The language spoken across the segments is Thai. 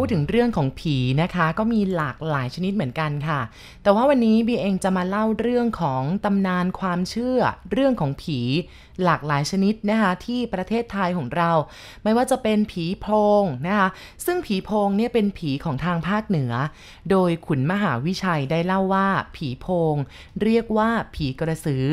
พูดถึงเรื่องของผีนะคะ ก็มีหลากหลายชนิดเหมือนกันค่ะ แต่ว่าวันนี้บีเองจะมาเล่าเรื่องของตำนานความเชื่อ เรื่องของผีหลากหลายชนิดนะคะที่ประเทศไทยของเรา ไม่ว่าจะเป็นผีโพงนะคะซึ่งผีโพงเนี่ยเป็นผีของทางภาคเหนือ โดยขุนมหาวิชัยได้เล่าว่าผีโพง เรียกว่าผีกระสือ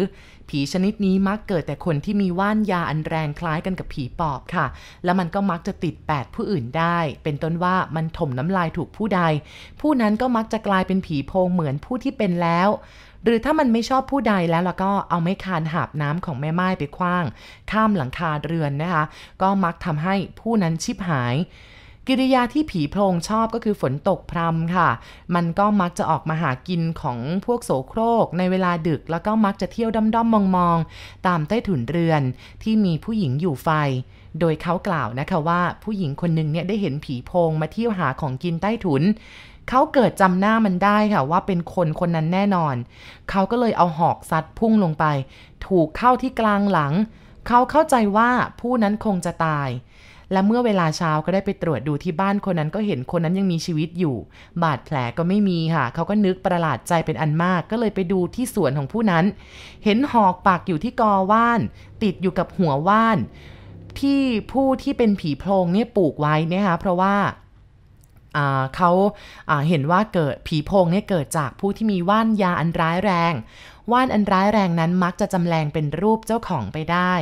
ผีชนิดนี้มักเกิดแต่คนที่มีว่านยาอันแรงคล้ายกันกับผีปอบค่ะ แล้วมันก็มักจะติดแปดผู้อื่นได้ เป็นต้นว่ามันถมน้ำลายถูกผู้ใด ผู้นั้นก็มักจะกลายเป็นผีโพงเหมือนผู้ที่เป็นแล้วหรือถ้ามันไม่ชอบผู้ใดแล้วแล้วก็เอาไม้คานหาบน้ำของแม่ไม้ไปคว้าง ข้ามหลังคาเรือนนะคะ ก็มักทำให้ผู้นั้นชิบหาย กิริยาที่ผีโพรงชอบก็คือฝนตกพรำค่ะ มันก็มักจะออกมาหากินของพวกโสโครก ในเวลาดึกแล้วก็มักจะเที่ยวด้อมๆมองๆ ตามใต้ถุนเรือนที่มีผู้หญิงอยู่ไฟ โดยเขากล่าวนะคะว่าผู้หญิงคนหนึ่งเนี่ยได้เห็นผีโพงมาเที่ยวหาของกินใต้ถุนเขาเกิดจำหน้ามันได้ค่ะว่าเป็นคนคนนั้นแน่นอน เขาก็เลยเอาหอกซัดพุ่งลงไป ถูกเข้าที่กลางหลัง เขาเข้าใจว่าผู้นั้นคงจะตาย และเมื่อเวลาเช้าก็ได้ไปตรวจดูที่บ้านคนนั้นก็เห็นคนนั้นยังมีชีวิตอยู่ บาดแผลก็ไม่มีค่ะ เขาก็นึกประหลาดใจเป็นอันมาก ก็เลยไปดูที่สวนของผู้นั้น เห็นหอกปักอยู่ที่กอว่าน ติดอยู่กับหัวว่าน ที่ผู้ที่เป็นผีโพรงเนี่ยปลูกไว้นี่ยค่ะเพราะว่าเขาเห็นว่าเกิดผีโพงเนี่ยเกิดจากผู้ที่มีว่านยาอันร้ายแรง ว่านอันร้ายแรงนั้นมักจะจำแรงเป็นรูปเจ้าของไปได้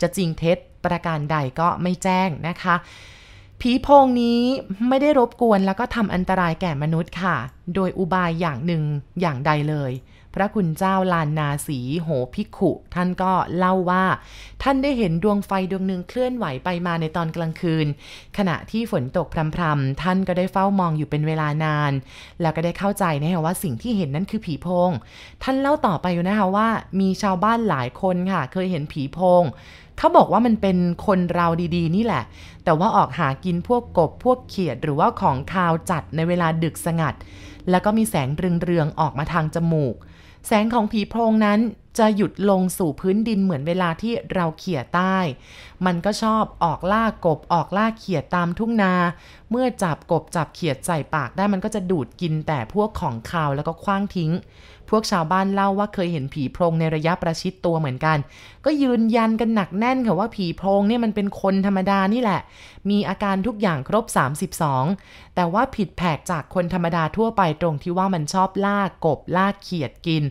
จะจริงเท็จ ประการใดก็ไม่แจ้งนะคะ ผีโพงนี้ไม่ได้รบกวนแล้วก็ทำอันตรายแก่มนุษย์ค่ะ โดยอุบายอย่างหนึ่งอย่างใดเลย พระคุณเจ้าลานนาสีโหพิกขุ ท่านก็เล่าว่า ท่านได้เห็นดวงไฟดวงหนึ่งเคลื่อนไหวไปมาในตอนกลางคืน ขณะที่ฝนตกพรำๆท่านก็ได้เฝ้ามองอยู่เป็นเวลานาน แล้วก็ได้เข้าใจนะคะว่าสิ่งที่เห็นนั้นคือผีโพง ท่านเล่าต่อไปอยู่นะคะว่า มีชาวบ้านหลายคนค่ะ เคยเห็นผีโพง เขาบอกว่ามันเป็นคนเราดีๆ นี่แหละ แต่ว่าออกหากินพวกกบพวกเขียดหรือว่าของคาวจัดในเวลาดึกสงัด แล้วก็มีแสงเรืองๆออกมาทางจมูก แสงของผีโพรงนั้นจะหยุดลงสู่พื้นดินเหมือนเวลาที่เราเขี่ยใต้ มันก็ชอบออกล่ากบออกล่าเขียดตามทุ่งนา เมื่อจับกบจับเขียดใส่ปากได้มันก็จะดูดกินแต่พวกของคาวแล้วก็คว้างทิ้ง พวกชาวบ้านเล่าว่าเคยเห็นผีโพรงในระยะประชิดตัวเหมือนกัน ก็ยืนยันกันหนักแน่นค่ะว่าผีโพรงเนี่ยมันเป็นคนธรรมดานี่แหละ มีอาการทุกอย่างครบ 32 แต่ว่าผิดแผกจากคนธรรมดาทั่วไปตรงที่ว่ามันชอบล่ากบล่าเขียดกิน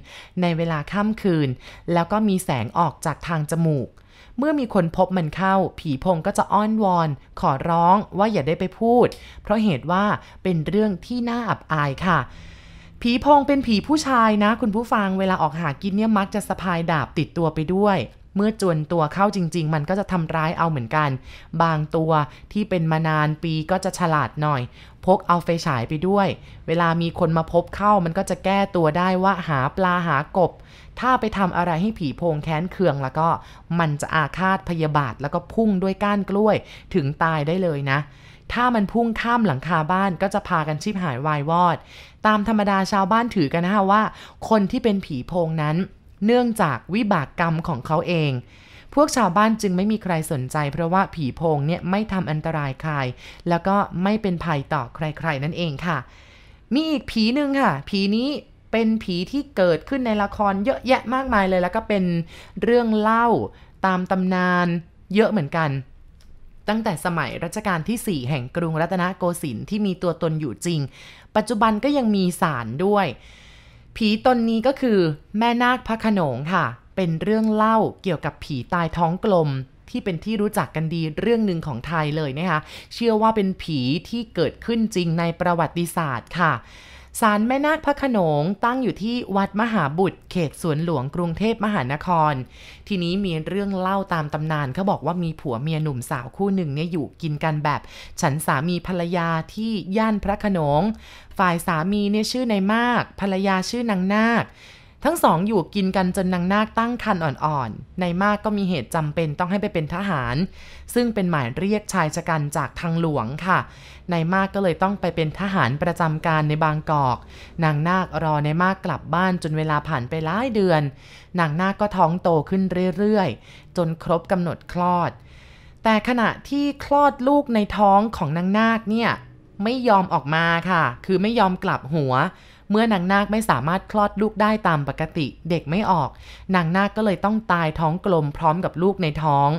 ในเวลาค่ำคืน แล้วก็มีแสงออกจากทางจมูกเมื่อมีคนพบมันเข้า ผีพงก็จะอ้อนวอน ขอร้องว่าอย่าได้ไปพูด เพราะเหตุว่าเป็นเรื่องที่น่าอับอายค่ะ ผีพงเป็นผีผู้ชายนะ คุณผู้ฟังเวลาออกหากินเนี่ยมักจะสะพายดาบติดตัวไปด้วย เมื่อจวนตัวเข้าจริง ๆ มันก็จะทำร้ายเอาเหมือนกัน บางตัวที่เป็นมานานปีก็จะฉลาดหน่อย พกเอาไฟฉายไปด้วย เวลามีคนมาพบเข้ามันก็จะแก้ตัวได้ว่าหาปลาหากบ ถ้าไปทำอะไรให้ผีโพงแค้นเคืองแล้วก็มันจะอาฆาตพยาบาทแล้วก็พุ่งด้วยก้านกล้วย ถึงตายได้เลยนะ ถ้ามันพุ่งข้ามหลังคาบ้านก็จะพากันชิบหายวายวอด ตามธรรมดาชาวบ้านถือกันนะะว่า คนที่เป็นผีโพงนั้น เนื่องจากวิบากกรรมของเขาเอง พวกชาวบ้านจึงไม่มีใครสนใจ เพราะว่าผีโพงเนี่ยไม่ทำอันตรายใคร แล้วก็ไม่เป็นภัยต่อใครๆนั่นเองค่ะ มีอีกผีหนึ่งค่ะ ผีนี้เป็นผีที่เกิดขึ้นในละครเยอะแยะมากมายเลย แล้วก็เป็นเรื่องเล่าตามตำนานเยอะเหมือนกัน ตั้งแต่สมัยรัชกาลที่ 4 แห่งกรุงรัตนโกสินทร์ที่มีตัวตนอยู่จริง ปัจจุบันก็ยังมีสารด้วย ผีตนนี้ก็คือแม่นาคพระขนงค่ะ เป็นเรื่องเล่าเกี่ยวกับผีตายท้องกลมที่เป็นที่รู้จักกันดีเรื่องหนึ่งของไทยเลยนะคะ เชื่อว่าเป็นผีที่เกิดขึ้นจริงในประวัติศาสตร์ค่ะ ศาลแม่นาคพระขนงตั้งอยู่ที่วัดมหาบุตร เขตสวนหลวงกรุงเทพมหานคร ทีนี้มีเรื่องเล่าตามตำนานเขาบอกว่ามีผัวเมียหนุ่มสาวคู่หนึ่งเนี่ยอยู่กินกันแบบ ฉันสามีภรรยาที่ย่านพระขนง ฝ่ายสามีเนี่ยชื่อนายมาก ภรรยาชื่อนางนาค ทั้งสองอยู่กินกันจนนางนาคตั้งคันอ่อนๆ ในมากก็มีเหตุจำเป็นต้องให้ไปเป็นทหาร ซึ่งเป็นหมายเรียกชายชะกันจากทางหลวงค่ะ ในมากก็เลยต้องไปเป็นทหารประจำการในบางกอก นางนาครอในมากกลับบ้านจนเวลาผ่านไปหลายเดือน นางนาคก็ท้องโตขึ้นเรื่อยๆ จนครบกำหนดคลอด แต่ขณะที่คลอดลูกในท้องของนางนาคเนี่ยไม่ยอมออกมาค่ะ คือไม่ยอมกลับหัว เมื่อนางนาคไม่สามารถคลอดลูกได้ตามปกติ เด็กไม่ออก นางนาคก็เลยต้องตายท้องกลมพร้อมกับลูกในท้อง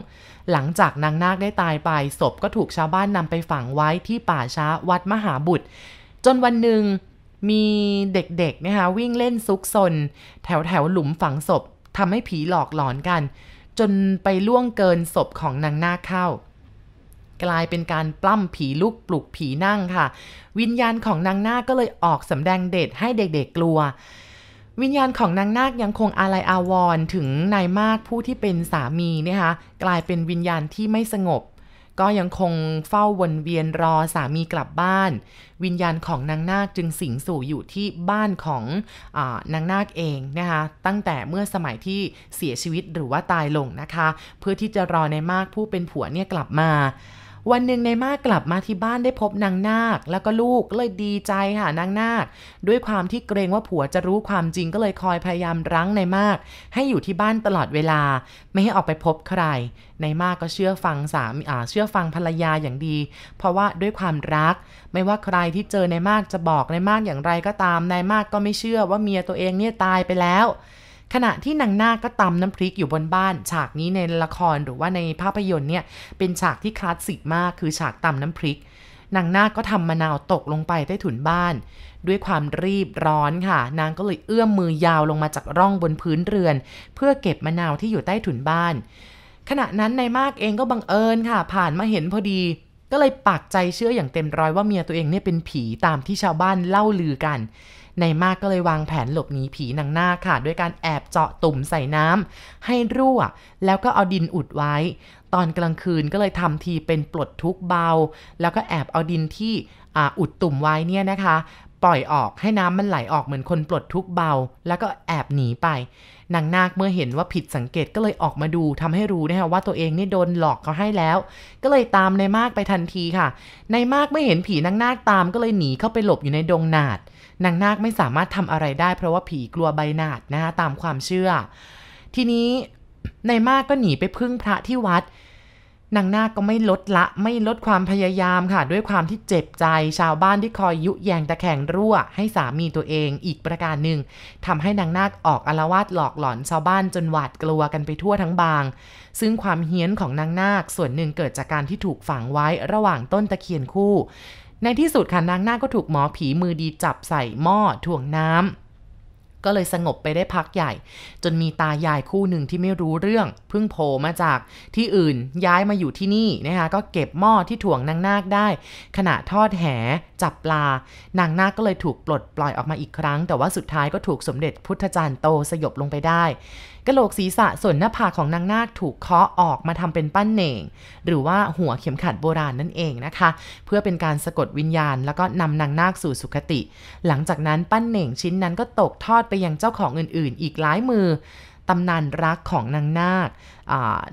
หลังจากนางนาคได้ตายไปศพก็ถูกชาวบ้านนำไปฝังไว้ที่ป่าช้าวัดมหาบุตร จนวันหนึ่งมีเด็กๆนะคะวิ่งเล่นซุกซน แถวแถวหลุมฝังศพทำให้ผีหลอกหลอนกัน จนไปล่วงเกินศพของนางนาคเข้า กลายเป็นการปล้ำผีลุกปลุกผีนั่งค่ะ วิญญาณของนางนาคก็เลยออกสำแดงเดชให้เด็กๆกลัว วิญญาณของนางนาคยังคงอาลัยอาวรณ์ถึงนายมากผู้ที่เป็นสามีนะคะกลายเป็นวิญญาณที่ไม่สงบ ก็ยังคงเฝ้าวนเวียนรอสามีกลับบ้าน วิญญาณของนางนาคจึงสิงสู่อยู่ที่บ้านของอนางนาคเองนะคะตั้งแต่เมื่อสมัยที่เสียชีวิตหรือว่าตายลงนะคะ เพื่อที่จะรอในมากผู้เป็นผัวเนี่ยกลับมา วันหนึ่งในมากกลับมาที่บ้านได้พบนางนาค แล้วก็ลูกเลยดีใจค่ะนางนาค ด้วยความที่เกรงว่าผัวจะรู้ความจริงก็เลยคอยพยายามรั้งในมาก ให้อยู่ที่บ้านตลอดเวลา ไม่ให้ออกไปพบใคร ในมากก็เชื่อฟังสามีอ่าเชื่อฟังภรรยาอย่างดี เพราะว่าด้วยความรัก ไม่ว่าใครที่เจอในมากจะบอกในมากอย่างไรก็ตามนายมากก็ไม่เชื่อว่าเมียตัวเองเนี่ยตายไปแล้ว ขณะที่นางนาคก็ตำน้ำพริกอยู่บนบ้าน ฉากนี้ในละครหรือว่าในภาพยนตร์เนี่ยเป็นฉากที่คลาสสิกมากคือฉากตำน้ำพริกนางนาคก็ทำมะนาวตกลงไปใต้ถุนบ้าน ด้วยความรีบร้อนค่ะ นางก็เลยเอื้อมมือยาวลงมาจากร่องบนพื้นเรือน เพื่อเก็บมะนาวที่อยู่ใต้ถุนบ้าน ขณะนั้นนายมากเองก็บังเอิญค่ะ ผ่านมาเห็นพอดี ก็เลยปักใจเชื่ออย่างเต็มร้อยว่าเมียตัวเองเนี่ยเป็นผีตามที่ชาวบ้านเล่าลือกัน นายมากก็เลยวางแผนหลบหนีผีนางนาคค่ะ ด้วยการแอบเจาะตุ่มใส่น้ำให้รั่ว แล้วก็เอาดินอุดไว้ ตอนกลางคืนก็เลยทำทีเป็นปลดทุกเบา แล้วก็แอบเอาดินที่ออุดตุ่มไว้เนี่ยนะคะ ปล่อยออกให้น้ำมันไหลออกเหมือนคนปลดทุกเบา แล้วก็แอบหนีไปนางนาคเมื่อเห็นว่าผิดสังเกตก็เลยออกมาดูทำให้รู้นะคะว่าตัวเองนี่โดนหลอกเขาให้แล้ว ก็เลยตามนายมากไปทันทีค่ะนายมากไม่เห็นผีนางนาคตามก็เลยหนีเข้าไปหลบอยู่ในดงนาด นางนาคไม่สามารถทำอะไรได้ เพราะว่าผีกลัวใบหนาดนะคะตามความเชื่อ ทีนี้นายมากก็หนีไปพึ่งพระที่วัดนางนาคก็ไม่ลดละไม่ลดความพยายามค่ะ ด้วยความที่เจ็บใจชาวบ้านที่คอยยุแยงตะแคงรั่ว ให้สามีตัวเองอีกประการหนึ่งทำให้นางนาคออกอารวาสหลอกหลอนชาวบ้านจนหวาดกลัวกันไปทั่วทั้งบาง ซึ่งความเฮี้ยนของนางนาคส่วนหนึ่งเกิดจากการที่ถูกฝังไว้ระหว่างต้นตะเคียนคู่ ในที่สุดค่ะนางนาคก็ถูกหมอผีมือดีจับใส่หม้อถ่วงน้ำก็เลยสงบไปได้พักใหญ่ จนมีตายายคู่หนึ่งที่ไม่รู้เรื่อง พิ่งโผล่มาจากที่อื่นย้ายมาอยู่ที่นี่นะคะก็เก็บหม้อที่ถ่วงนางนาคได้ ขณะทอดแหจับปลา นางนาคก็เลยถูกปลดปล่อยออกมาอีกครั้ง แต่ว่าสุดท้ายก็ถูกสมเด็จพุทธจารย์โตสยบลงไปได้กระโหลกศีรษะส่วนหน้าผากของนางนาคถูกเคาะออกมาทำเป็นปั้นเหน่ง หรือว่าหัวเข็มขัดโบราณนั่นเองนะคะ เพื่อเป็นการสะกดวิญญาณ แล้วก็นำนางนาคสู่สุคติ หลังจากนั้นปั้นเหน่งชิ้นนั้นก็ตกทอดไปยังเจ้าของอื่นๆ อีกหลายมือ ตำนานรักของนางนาค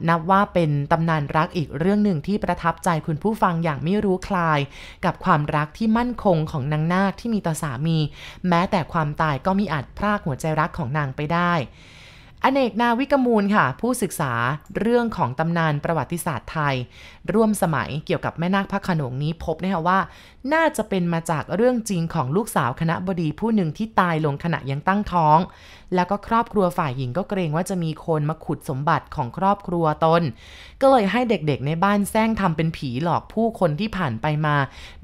นับว่าเป็นตำนานรักอีกเรื่องหนึ่งที่ประทับใจคุณผู้ฟังอย่างไม่รู้คลาย กับความรักที่มั่นคงของนางนาคที่มีต่อสามี แม้แต่ความตายก็มีอาจพรากหัวใจรักของนางไปได้อเนกนาวิกมูลค่ะ ผู้ศึกษาเรื่องของตำนานประวัติศาสตร์ไทย ร่วมสมัยเกี่ยวกับแม่นาคพระขนงนี้พบนะคะว่า น่าจะเป็นมาจากเรื่องจริงของลูกสาวคณะบดีผู้หนึ่งที่ตายลงขณะยังตั้งท้อง แล้วก็ครอบครัวฝ่ายหญิงก็เกรงว่าจะมีคนมาขุดสมบัติของครอบครัวตน ก็เลยให้เด็กๆในบ้านแซงทำเป็นผีหลอกผู้คนที่ผ่านไปมา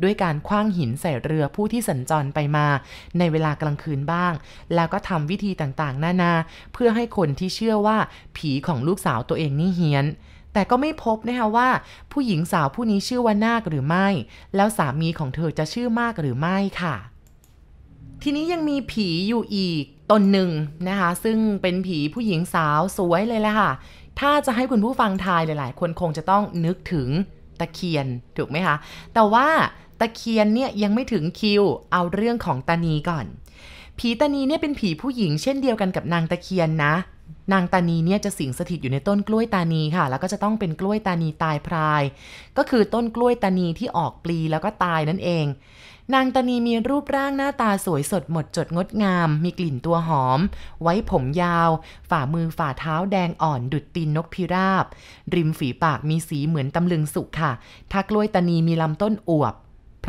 ด้วยการคว้างหินใส่เรือผู้ที่สัญจรไปมา ในเวลากลางคืนบ้าง แล้วก็ทำวิธีต่างๆ นานา เพื่อให้คนที่เชื่อว่าผีของลูกสาวตัวเองนี่เฮี้ยน แต่ก็ไม่พบนะคะว่า ผู้หญิงสาวผู้นี้ชื่อว่านาคหรือไม่ แล้วสามีของเธอจะชื่อมากหรือไม่ค่ะ ทีนี้ยังมีผีอยู่อีกตนหนึ่งนะคะ ซึ่งเป็นผีผู้หญิงสาวสวยเลยแหละค่ะ ถ้าจะให้คุณผู้ฟังทายหลาย ๆ คนคงจะต้องนึกถึงตะเคียนถูกไหมคะ แต่ว่าตะเคียนเนี่ยยังไม่ถึงคิว เอาเรื่องของตานีก่อน ผีตานีเนี่ยเป็นผีผู้หญิงเช่นเดียวกันกับนางตะเคียนนะ นางตานีเนี่ยจะสิงสถิตอยู่ในต้นกล้วยตานีค่ะ แล้วก็จะต้องเป็นกล้วยตานีตายพราย ก็คือต้นกล้วยตานีที่ออกปลีแล้วก็ตายนั่นเอง นางตานีมีรูปร่างหน้าตาสวยสดหมดจดงดงาม มีกลิ่นตัวหอม ไว้ผมยาว ฝ่ามือฝ่าเท้าแดงอ่อนดุดตีนนกพิราบ ริมฝีปากมีสีเหมือนตำลึงสุกค่ะ ถ้ากล้วยตานีมีลำต้นอวบ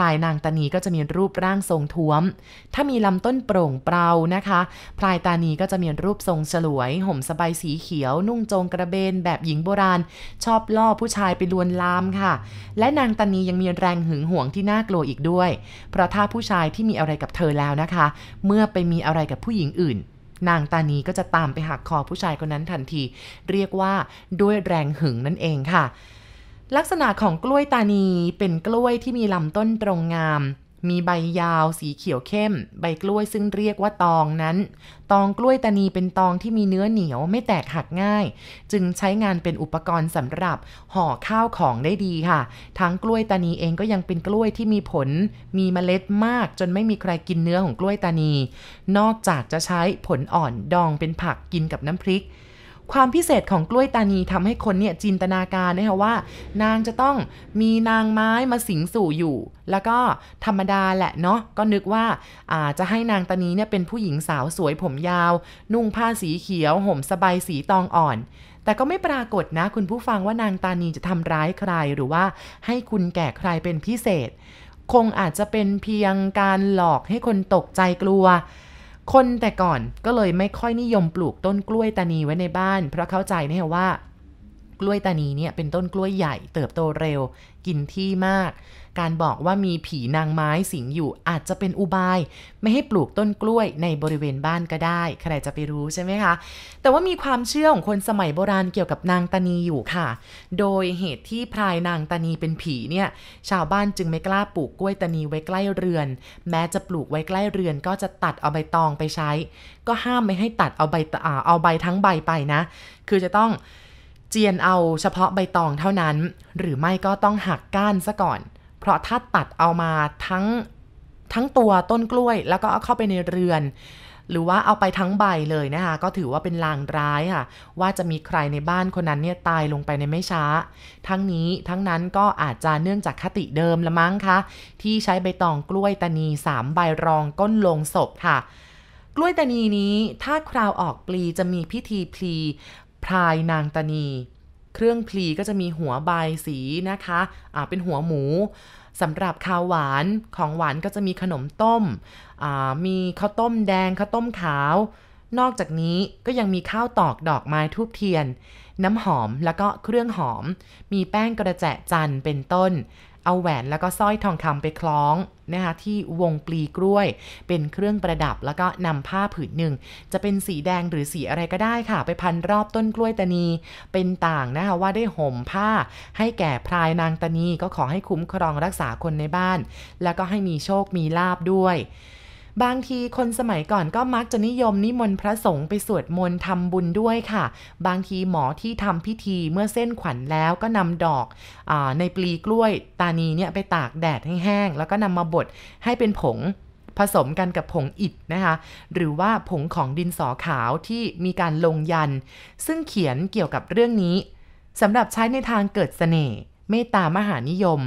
ลายนางตานีก็จะมีรูปร่างทรงท้วม ถ้ามีลำต้นโปร่งเปล่านะคะ พลายตานีก็จะมีรูปทรงฉลวย ห่มสบายสีเขียว นุ่งโจงกระเบนแบบหญิงโบราณ ชอบล่อผู้ชายไปลวนลามค่ะ และนางตานียังมีแรงหึงหวงที่น่ากลัวอีกด้วย เพราะถ้าผู้ชายที่มีอะไรกับเธอแล้วนะคะ เมื่อไปมีอะไรกับผู้หญิงอื่นนางตานีก็จะตามไปหักคอผู้ชายคนนั้นทันที เรียกว่าด้วยแรงหึงนั่นเองค่ะ ลักษณะของกล้วยตานีเป็นกล้วยที่มีลำต้นตรงงาม มีใบยาวสีเขียวเข้ม ใบกล้วยซึ่งเรียกว่าตองนั้น ตองกล้วยตานีเป็นตองที่มีเนื้อเหนียวไม่แตกหักง่าย จึงใช้งานเป็นอุปกรณ์สำหรับห่อข้าวของได้ดีค่ะ ทั้งกล้วยตานีเองก็ยังเป็นกล้วยที่มีผล มีเมล็ดมาก จนไม่มีใครกินเนื้อของกล้วยตานี นอกจากจะใช้ผลอ่อนดองเป็นผักกินกับน้ำพริก ความพิเศษของกล้วยตานีทำให้คนเนี่ยจินตนาการนะคะว่า นางจะต้องมีนางไม้มาสิงสู่อยู่ แล้วก็ธรรมดาแหละเนาะก็นึกว่าอาจะให้นางตานีเนี่ยเป็นผู้หญิงสาวสวยผมยาว นุ่งผ้าสีเขียว ห่มสบายสีตองอ่อนแต่ก็ไม่ปรากฏนะ คุณผู้ฟังว่านางตานีจะทำร้ายใครหรือว่าให้คุณแก่ใครเป็นพิเศษ คงอาจจะเป็นเพียงการหลอกให้คนตกใจกลัว คนแต่ก่อนก็เลยไม่ค่อยนิยมปลูกต้นกล้วยตานีไว้ในบ้าน เพราะเข้าใจนะว่ากล้วยตานีเนี่ยเป็นต้นกล้วยใหญ่เติบโตเร็ว กินที่มาก การบอกว่ามีผีนางไม้สิงอยู่อาจจะเป็นอุบาย ไม่ให้ปลูกต้นกล้วยในบริเวณบ้านก็ได้ ใครจะไปรู้ใช่ไหมคะ แต่ว่ามีความเชื่อของคนสมัยโบราณเกี่ยวกับนางตานีอยู่ค่ะ โดยเหตุที่พรายนางตานีเป็นผีเนี่ย ชาวบ้านจึงไม่กล้าปลูกกล้วยตานีไว้ใกล้เรือน แม้จะปลูกไว้ใกล้เรือนก็จะตัดเอาใบตองไปใช้ ก็ห้ามไม่ให้ตัดเอาใบเอาใบทั้งใบไปนะ คือจะต้องเจียนเอาเฉพาะใบตองเท่านั้น หรือไม่ก็ต้องหักก้านซะก่อน เพราะถ้าตัดเอามาทั้งทั้งตัวต้นกล้วย แล้วก็เอาเข้าไปในเรือน หรือว่าเอาไปทั้งใบเลยนะคะก็ถือว่าเป็นลางร้ายค่ะ ว่าจะมีใครในบ้านคนนั้นเนี่ยตายลงไปในไม่ช้า ทั้งนี้ทั้งนั้นก็อาจจะเนื่องจากคติเดิมละมั้งคะ ที่ใช้ใบตองกล้วยตานีสามใบรองก้นลงศพค่ะ กล้วยตานีนี้ถ้าคราวออกปลีจะมีพิธีพลีพรายนางตานี เครื่องพลีก็จะมีหัวใบสีนะคะะเป็นหัวหมูสำหรับข้าวหวานของหวานก็จะมีขนมต้ม มีข้าวต้มแดงข้าวต้มขาวนอกจากนี้ก็ยังมีข้าวตอกดอกไม้ทูบเทียน น้ำหอมแล้วก็เครื่องหอม มีแป้งกระแจจันเป็นต้น เอาแหวนแล้วก็สร้อยทองคำไปคล้องนะคะที่วงปลีกล้วย เป็นเครื่องประดับแล้วก็นำผ้าผืนหนึ่ง จะเป็นสีแดงหรือสีอะไรก็ได้ค่ะ ไปพันรอบต้นกล้วยตานี เป็นต่างนะคะว่าได้ห่มผ้า ให้แก่พรายนางตานีก็ขอให้คุ้มครองรักษาคนในบ้าน แล้วก็ให้มีโชคมีลาบด้วย บางทีคนสมัยก่อนก็มักจะนิยมนิมนต์พระสงฆ์ไปสวดมนต์ทำบุญด้วยค่ะ บางทีหมอที่ทำพิธีเมื่อเส้นขวัญแล้วก็นำดอกอในปลีกล้วยตานีเนี่ยไปตากแดดให้แห้ง แล้วก็นำมาบดให้เป็นผงผสมกันกับผงอิฐนะคะ หรือว่าผงของดินสอขาวที่มีการลงยัน ซึ่งเขียนเกี่ยวกับเรื่องนี้สำหรับใช้ในทางเกิดเสน่ห์ เมตตามหานิยม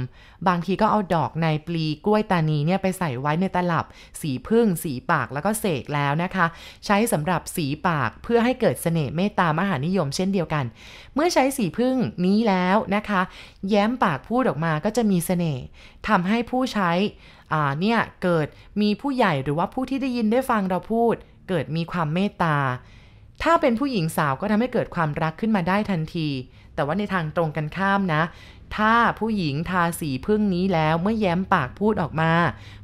บางทีก็เอาดอกในปลีกล้วยตานีเนี่ยไปใส่ไว้ในตลับ สีพึ่ง สีปากแล้วก็เสกแล้วนะคะ ใช้สำหรับสีปากเพื่อให้เกิดเสน่ห์เมตตามหานิยมเช่นเดียวกัน เมื่อใช้สีพึ่งนี้แล้วนะคะ แย้มปากพูดออกมาก็จะมีเสน่ห์ทำให้ผู้ใช้เนี่ยเกิดมีผู้ใหญ่หรือว่าผู้ที่ได้ยินได้ฟังเราพูด เกิดมีความเมตตา ถ้าเป็นผู้หญิงสาวก็ทำให้เกิดความรักขึ้นมาได้ทันที แต่ว่าในทางตรงกันข้ามนะ ถ้าผู้หญิงทาสีพึ่งนี้แล้วเมื่อแย้มปากพูดออกมา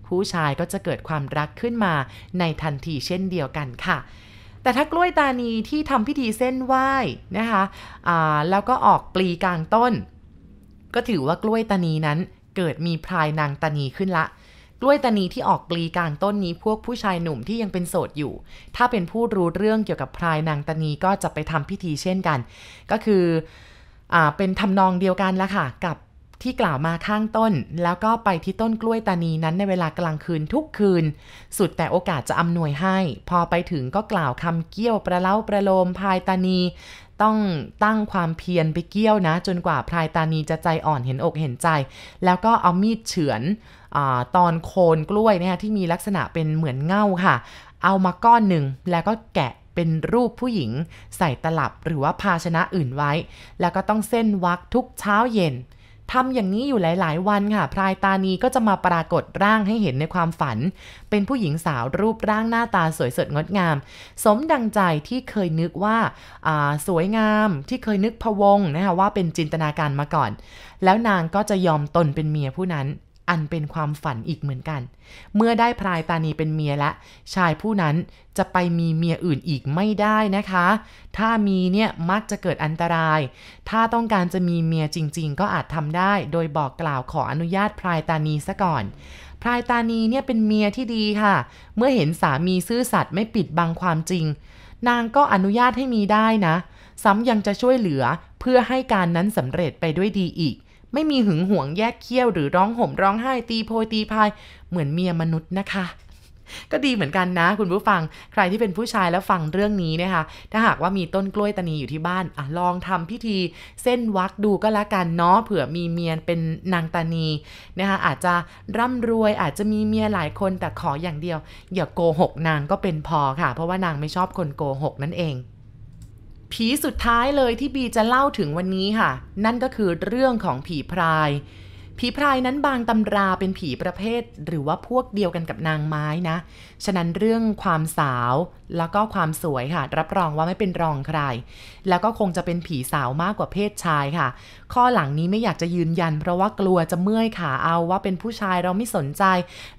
ผู้ชายก็จะเกิดความรักขึ้นมาในทันทีเช่นเดียวกันค่ะแต่ถ้ากล้วยตานีที่ทำพิธีเส้นไหว้นะคะะแล้วก็ออกปลีกลางต้น ก็ถือว่ากล้วยตานีนั้นเกิดมีพลายนางตานีขึ้นละ กล้วยตานีที่ออกปลีกลางต้นนี้พวกผู้ชายหนุ่มที่ยังเป็นโสดอยู่ ถ้าเป็นผู้รู้เรื่องเกี่ยวกับพลายนางตานีก็จะไปทำพิธีเช่นกัน ก็คือ เป็นทำนองเดียวกันละค่ะ กับที่กล่าวมาข้างต้น แล้วก็ไปที่ต้นกล้วยตานีนั้นในเวลากลางคืนทุกคืน สุดแต่โอกาสจะอำนวยให้ พอไปถึงก็กล่าวคำเกี้ยวประเล้าประโลมพายตานี ต้องตั้งความเพียรไปเกี้ยวนะ จนกว่าพลายตานีจะใจอ่อนเห็นอกเห็นใจ แล้วก็เอามีดเฉือนอตอนโคนกล้วยเนี่ยที่มีลักษณะเป็นเหมือนเง่าค่ะ เอามาก้อนหนึ่งแล้วก็แกะ เป็นรูปผู้หญิง ใส่ตลับหรือว่าภาชนะอื่นไว้ แล้วก็ต้องเส้นวักทุกเช้าเย็นทำอย่างนี้อยู่หลาย ๆ วันค่ะ พรายตานีก็จะมาปรากฏร่างให้เห็นในความฝัน เป็นผู้หญิงสาวรูปร่างหน้าตาสวยสดงดงาม สมดังใจที่เคยนึกว่าสวยงามที่เคยนึกพวงนะคะว่าเป็นจินตนาการมาก่อน แล้วนางก็จะยอมตนเป็นเมียผู้นั้น อันเป็นความฝันอีกเหมือนกัน เมื่อได้พรายตานีเป็นเมียและ ชายผู้นั้นจะไปมีเมียอื่นอีกไม่ได้นะคะ ถ้ามีเนี่ยมักจะเกิดอันตราย ถ้าต้องการจะมีเมียจริง ๆ ก็อาจทำได้ โดยบอกกล่าวขออนุญาตพรายตานีซะก่อนพรายตานีเนี่ยเป็นเมียที่ดีค่ะ เมื่อเห็นสามีซื่อสัตย์ไม่ปิดบังความจริง นางก็อนุญาตให้มีได้นะ ซ้ำยังจะช่วยเหลือเพื่อให้การนั้นสำเร็จไปด้วยดีอีก ไม่มีหึงหวงแยกเคี้ยวหรือร้องห่มร้องไห้ตีโพยตีพายเหมือนเมียมนุษย์นะคะ ก็ดีเหมือนกันนะ คุณผู้ฟังใครที่เป็นผู้ชายแล้วฟังเรื่องนี้นะคะ ถ้าหากว่ามีต้นกล้วยตานีอยู่ที่บ้านอลองทำพิธีเส้นวักดูก็แล้วกันเนาะเผื่อมีเมียเป็นนางตานีนะคะอาจจะร่ำรวยอาจจะมีเมียหลายคนแต่ขออย่างเดียว อย่าโกหกนางก็เป็นพอค่ะ เพราะว่านางไม่ชอบคนโกหกนั่นเอง ผีสุดท้ายเลยที่บีจะเล่าถึงวันนี้ค่ะ นั่นก็คือเรื่องของผีพราย ผีพรายนั้นบางตำราเป็นผีประเภท หรือว่าพวกเดียวกันกับนางไม้นะ ฉะนั้นเรื่องความสาวแล้วก็ความสวยค่ะ รับรองว่าไม่เป็นรองใคร แล้วก็คงจะเป็นผีสาวมากกว่าเพศชายค่ะ ข้อหลังนี้ไม่อยากจะยืนยัน เพราะว่ากลัวจะเมื่อยขาเอาว่าเป็นผู้ชายเราไม่สนใจ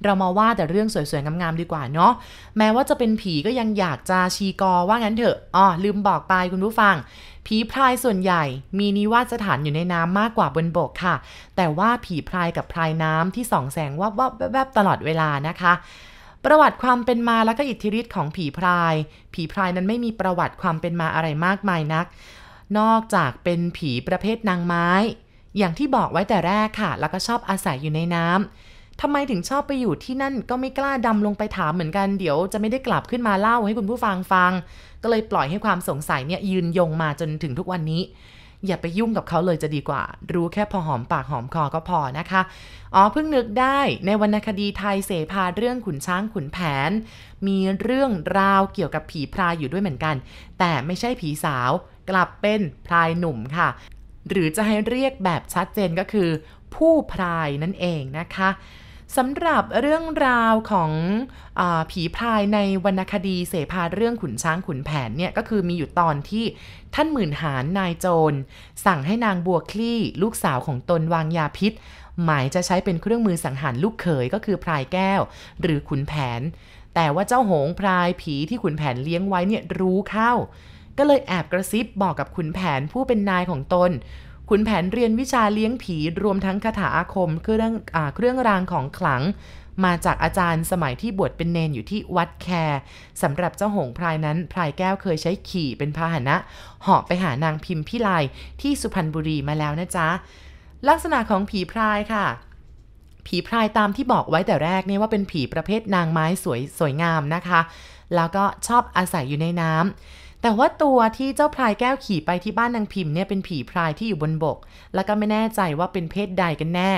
เรามาว่าแต่เรื่องสวยๆงามๆดีกว่าเนาะแม้ว่าจะเป็นผีก็ยังอยากจะชีกอว่างั้นเถอะอ๋อลืมบอกไปคุณผู้ฟัง ผีพรายส่วนใหญ่มีนิวาสถานอยู่ในน้ำมากกว่าบนบกค่ะ แต่ว่าผีพรายกับพรายน้ำที่ส่องแสงวับวับแวบตลอดเวลานะคะประวัติความเป็นมาและก็อิทธิฤทธิ์ของผีพราย ผีพรายนั้นไม่มีประวัติความเป็นมาอะไรมากมายนัก นอกจากเป็นผีประเภทนางไม้ อย่างที่บอกไว้แต่แรกค่ะ แล้วก็ชอบอาศัยอยู่ในน้ำ ทำไมถึงชอบไปอยู่ที่นั่นก็ไม่กล้าดำลงไปถามเหมือนกันเดี๋ยวจะไม่ได้กลับขึ้นมาเล่าให้คุณผู้ฟังฟัง ก็เลยปล่อยให้ความสงสัยเนี่ยยืนยงมาจนถึงทุกวันนี้ อย่าไปยุ่งกับเขาเลยจะดีกว่า รู้แค่พอหอมปากหอมคอก็พอนะคะ อ๋อเพิ่งนึกได้ในวรรณคดีไทยเสพาเรื่องขุนช้างขุนแผน มีเรื่องราวเกี่ยวกับผีพรายอยู่ด้วยเหมือนกัน แต่ไม่ใช่ผีสาว กลับเป็นพรายหนุ่มค่ะ หรือจะให้เรียกแบบชัดเจนก็คือ ผู้พรายนั่นเองนะคะ สำหรับเรื่องราวของอผีพรายในวรรณคดีเสภาเรื่องขุนช้างขุนแผนเนี่ยก็คือมีอยู่ตอนที่ท่านหมื่นหานนายโจร สั่งให้นางบัวคลี่ลูกสาวของตนวางยาพิษ หมายจะใช้เป็นเครื่องมือสังหารลูกเขยก็คือพรายแก้ว หรือขุนแผน แต่ว่าเจ้าหงพรายผีที่ขุนแผนเลี้ยงไว้เนี่ยรู้เข้า ก็เลยแอบกระซิบบอกกับขุนแผนผู้เป็นนายของตน ขุนแผนเรียนวิชาเลี้ยงผีรวมทั้งคาถาอาคมเครื่องอเครื่องรางของขลัง มาจากอาจารย์สมัยที่บวชเป็นเนนอยู่ที่วัดแคร์สำหรับเจ้าหงพรายนั้นพรายแก้วเคยใช้ขี่เป็นพาหนะเหาะไปหานางพิมพิไลที่สุพรรณบุรีมาแล้วนะจ๊ะ ลักษณะของผีพรายค่ะผีพรายตามที่บอกไว้แต่แรกเนี่ยว่าเป็นผีประเภทนางไม้สวยสวยงามนะคะ แล้วก็ชอบอาศัยอยู่ในน้ำ แต่ว่าตัวที่เจ้าพลายแก้วขี่ไปที่บ้านนางพิมพ์เนี่ยเป็นผีพลายที่อยู่บนบก แล้วก็ไม่แน่ใจว่าเป็นเพศใดกันแน่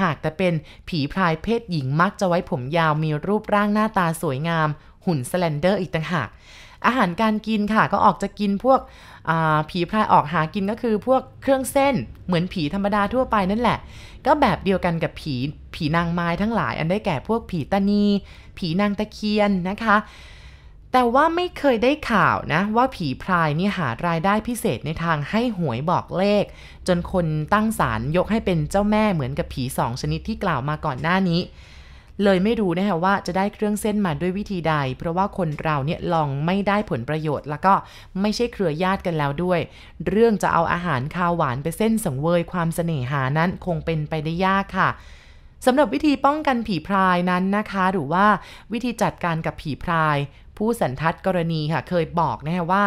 หากแต่เป็นผีพลายเพศหญิงมักจะไว้ผมยาวมีรูปร่างหน้าตาสวยงาม หุ่นสแลนเดอร์อีกต่างหากอาหารการกินค่ะก็ออกจะกินพวกผีพลายออกหากินก็คือพวกเครื่องเส้นเหมือนผีธรรมดาทั่วไปนั่นแหละ ก็แบบเดียวกันกับผีผีนางไม้ทั้งหลาย อันได้แก่พวกผีตานี ผีนางตะเคียนนะคะ แต่ว่าไม่เคยได้ข่าวนะ ว่าผีพรายนี่หารายได้พิเศษในทางให้หวยบอกเลข จนคนตั้งศาลยกให้เป็นเจ้าแม่เหมือนกับผีสองชนิดที่กล่าวมาก่อนหน้านี้ เลยไม่รู้นะคะว่าจะได้เครื่องเส้นมาด้วยวิธีใด เพราะว่าคนเราเนี่ยลองไม่ได้ผลประโยชน์ แล้วก็ไม่ใช่เครือญาติกันแล้วด้วย เรื่องจะเอาอาหารข้าวหวานไปเส้นสังเวยความเสน่หานั้นคงเป็นไปได้ยากค่ะสำหรับวิธีป้องกันผีพรายนั้นนะคะ หรือว่าวิธีจัดการกับผีพราย ผู้สันทัดกรณีค่ะ เคยบอกนะฮะว่า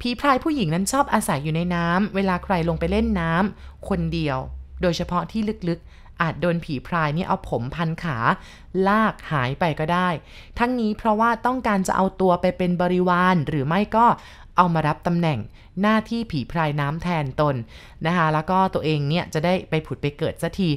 ผีพรายผู้หญิงนั้นชอบอาศัยอยู่ในน้ำเวลาใครลงไปเล่นน้ำคนเดียว โดยเฉพาะที่ลึกๆ อาจโดนผีพรายนี่เอาผมพันขา ลากหายไปก็ได้ ทั้งนี้เพราะว่าต้องการจะเอาตัวไปเป็นบริวาร หรือไม่ก็เอามารับตำแหน่งหน้าที่ผีพรายน้ำแทนตนนะคะ แล้วก็ตัวเองเนี่ยจะได้ไปผุดไปเกิดสักที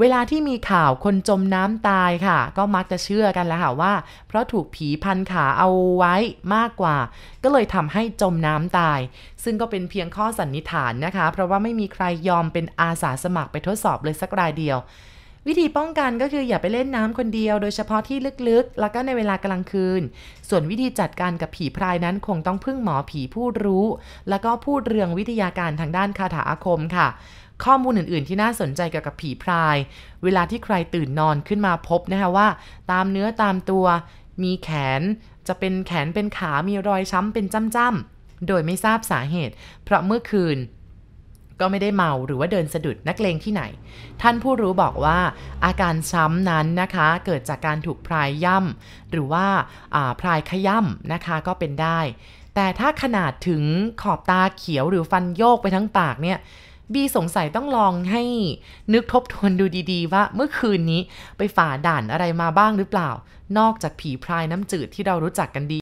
เวลาที่มีข่าวคนจมน้ำตายค่ะ ก็มักจะเชื่อกันแล้วค่ะว่า เพราะถูกผีพันขาเอาไว้มากกว่า ก็เลยทำให้จมน้ำตาย ซึ่งก็เป็นเพียงข้อสันนิษฐานนะคะ เพราะว่าไม่มีใครยอมเป็นอาสาสมัครไปทดสอบเลยสักรายเดียววิธีป้องกันก็คืออย่าไปเล่นน้ำคนเดียว โดยเฉพาะที่ลึกๆ แล้วก็ในเวลากลางคืน ส่วนวิธีจัดการกับผีพรายนั้นคงต้องพึ่งหมอผีผู้รู้ แล้วก็พูดเรื่องวิทยาการทางด้านคาถาอาคมค่ะ ข้อมูลอื่น ๆ ที่น่าสนใจเกี่ยวกับผีพราย เวลาที่ใครตื่นนอนขึ้นมาพบนะคะว่า ตามเนื้อตามตัวมีแขนจะเป็นแขนเป็นขามีรอยช้ำเป็นจ้ำๆโดยไม่ทราบสาเหตุ เพราะเมื่อคืนก็ไม่ได้เมาหรือว่าเดินสะดุดนักเลงที่ไหน ท่านผู้รู้บอกว่าอาการช้ำนั้นนะคะ เกิดจากการถูกพรายย่ำหรือว่าพรายขย่ำนะคะก็เป็นได้ แต่ถ้าขนาดถึงขอบตาเขียวหรือฟันโยกไปทั้งปากเนี่ย บีสงสัยต้องลองให้นึกทบทวนดูดีๆ ว่าเมื่อคืนนี้ไปฝ่าด่านอะไรมาบ้างหรือเปล่า นอกจากผีพรายน้ำจืดที่เรารู้จักกันดี